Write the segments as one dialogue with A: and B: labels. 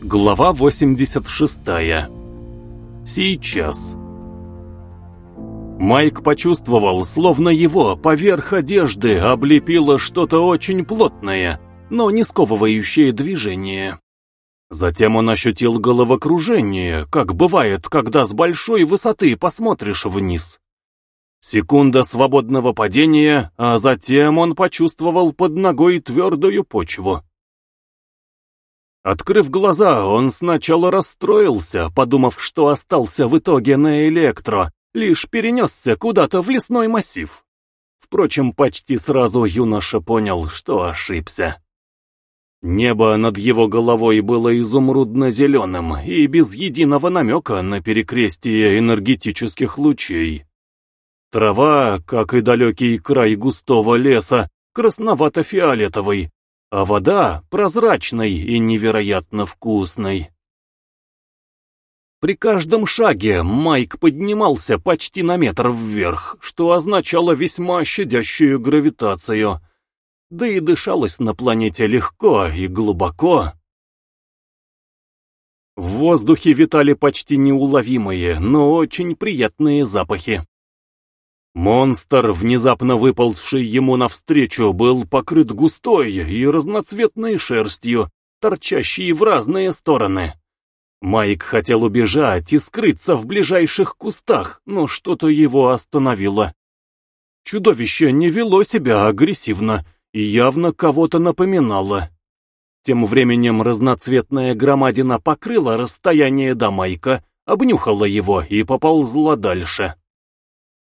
A: Глава 86. Сейчас. Майк почувствовал, словно его поверх одежды облепило что-то очень плотное, но не сковывающее движение. Затем он ощутил головокружение, как бывает, когда с большой высоты посмотришь вниз. Секунда свободного падения, а затем он почувствовал под ногой твердую почву. Открыв глаза, он сначала расстроился, подумав, что остался в итоге на электро, лишь перенесся куда-то в лесной массив. Впрочем, почти сразу юноша понял, что ошибся. Небо над его головой было изумрудно-зеленым и без единого намека на перекрестие энергетических лучей. Трава, как и далекий край густого леса, красновато-фиолетовый, а вода прозрачной и невероятно вкусной. При каждом шаге Майк поднимался почти на метр вверх, что означало весьма щадящую гравитацию. Да и дышалось на планете легко и глубоко. В воздухе витали почти неуловимые, но очень приятные запахи. Монстр, внезапно выползший ему навстречу, был покрыт густой и разноцветной шерстью, торчащей в разные стороны. Майк хотел убежать и скрыться в ближайших кустах, но что-то его остановило. Чудовище не вело себя агрессивно и явно кого-то напоминало. Тем временем разноцветная громадина покрыла расстояние до Майка, обнюхала его и поползла дальше.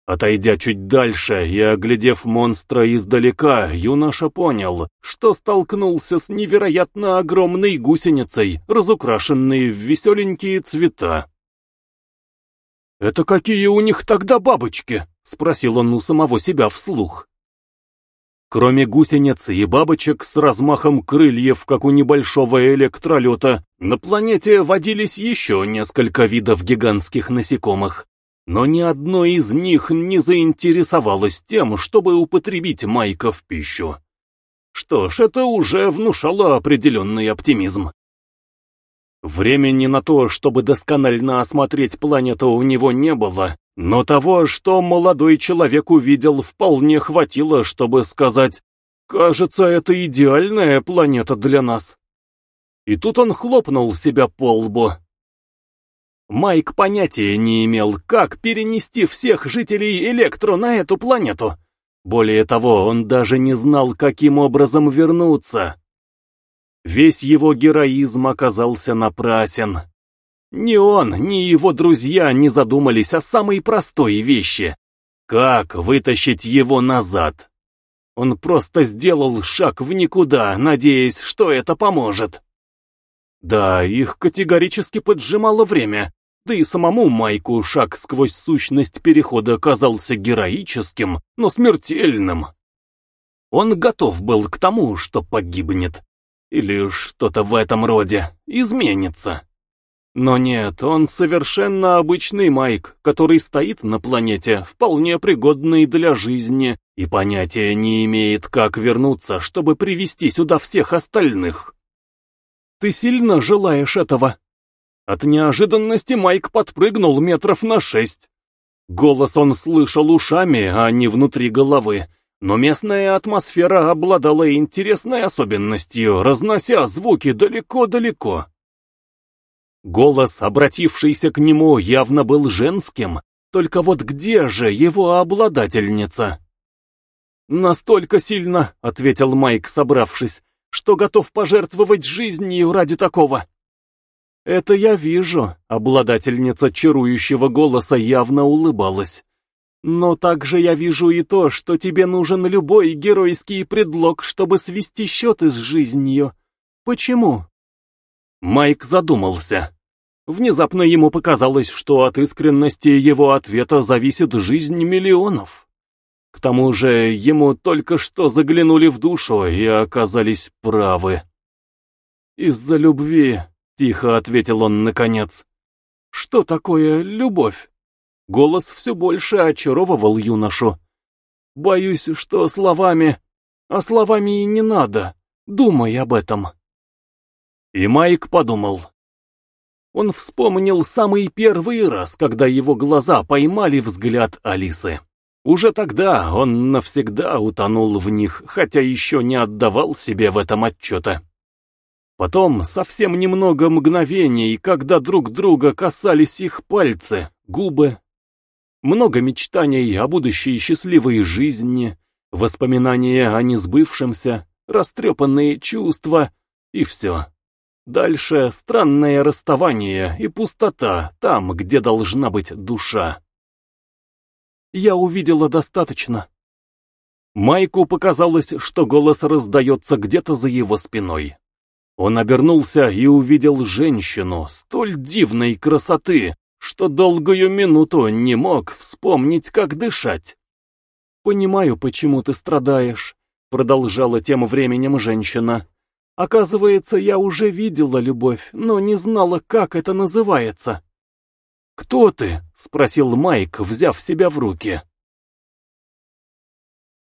A: Отойдя чуть дальше и оглядев монстра издалека, юноша понял, что столкнулся с невероятно огромной гусеницей, разукрашенной в веселенькие цвета. «Это какие у них тогда бабочки?» — спросил он у самого себя вслух. Кроме гусеницы и бабочек с размахом крыльев, как у небольшого электролета, на планете водились еще несколько видов гигантских насекомых, но ни одно из них не заинтересовалось тем, чтобы употребить Майка в пищу. Что ж, это уже внушало определенный оптимизм. Времени на то, чтобы досконально осмотреть планету у него не было, но того, что молодой человек увидел, вполне хватило, чтобы сказать «Кажется, это идеальная планета для нас». И тут он хлопнул себя по лбу. Майк понятия не имел, как перенести всех жителей Электро на эту планету. Более того, он даже не знал, каким образом вернуться. Весь его героизм оказался напрасен. Ни он, ни его друзья не задумались о самой простой вещи. Как вытащить его назад? Он просто сделал шаг в никуда, надеясь, что это поможет. Да, их категорически поджимало время, да и самому Майку шаг сквозь сущность перехода казался героическим, но смертельным. Он готов был к тому, что погибнет. Или что-то в этом роде, изменится. Но нет, он совершенно обычный Майк, который стоит на планете, вполне пригодный для жизни, и понятия не имеет, как вернуться, чтобы привести сюда всех остальных. Ты сильно желаешь этого? От неожиданности Майк подпрыгнул метров на шесть. Голос он слышал ушами, а не внутри головы, но местная атмосфера обладала интересной особенностью, разнося звуки далеко-далеко. Голос, обратившийся к нему, явно был женским, только вот где же его обладательница? «Настолько сильно», — ответил Майк, собравшись, — «что готов пожертвовать жизнью ради такого». «Это я вижу», — обладательница чарующего голоса явно улыбалась. «Но также я вижу и то, что тебе нужен любой геройский предлог, чтобы свести счеты с жизнью. Почему?» Майк задумался. Внезапно ему показалось, что от искренности его ответа зависит жизнь миллионов. К тому же ему только что заглянули в душу и оказались правы. «Из-за любви», — тихо ответил он наконец. «Что такое любовь?» Голос все больше очаровывал юношу. «Боюсь, что словами... А словами и не надо. Думай об этом». И Майк подумал. Он вспомнил самый первый раз, когда его глаза поймали взгляд Алисы. Уже тогда он навсегда утонул в них, хотя еще не отдавал себе в этом отчета. Потом совсем немного мгновений, когда друг друга касались их пальцы, губы. Много мечтаний о будущей счастливой жизни, воспоминания о несбывшемся, растрепанные чувства и все. Дальше странное расставание и пустота там, где должна быть душа. Я увидела достаточно. Майку показалось, что голос раздается где-то за его спиной. Он обернулся и увидел женщину столь дивной красоты, что долгую минуту не мог вспомнить, как дышать. «Понимаю, почему ты страдаешь», — продолжала тем временем женщина. «Оказывается, я уже видела любовь, но не знала, как это называется». «Кто ты?» — спросил Майк, взяв себя в руки.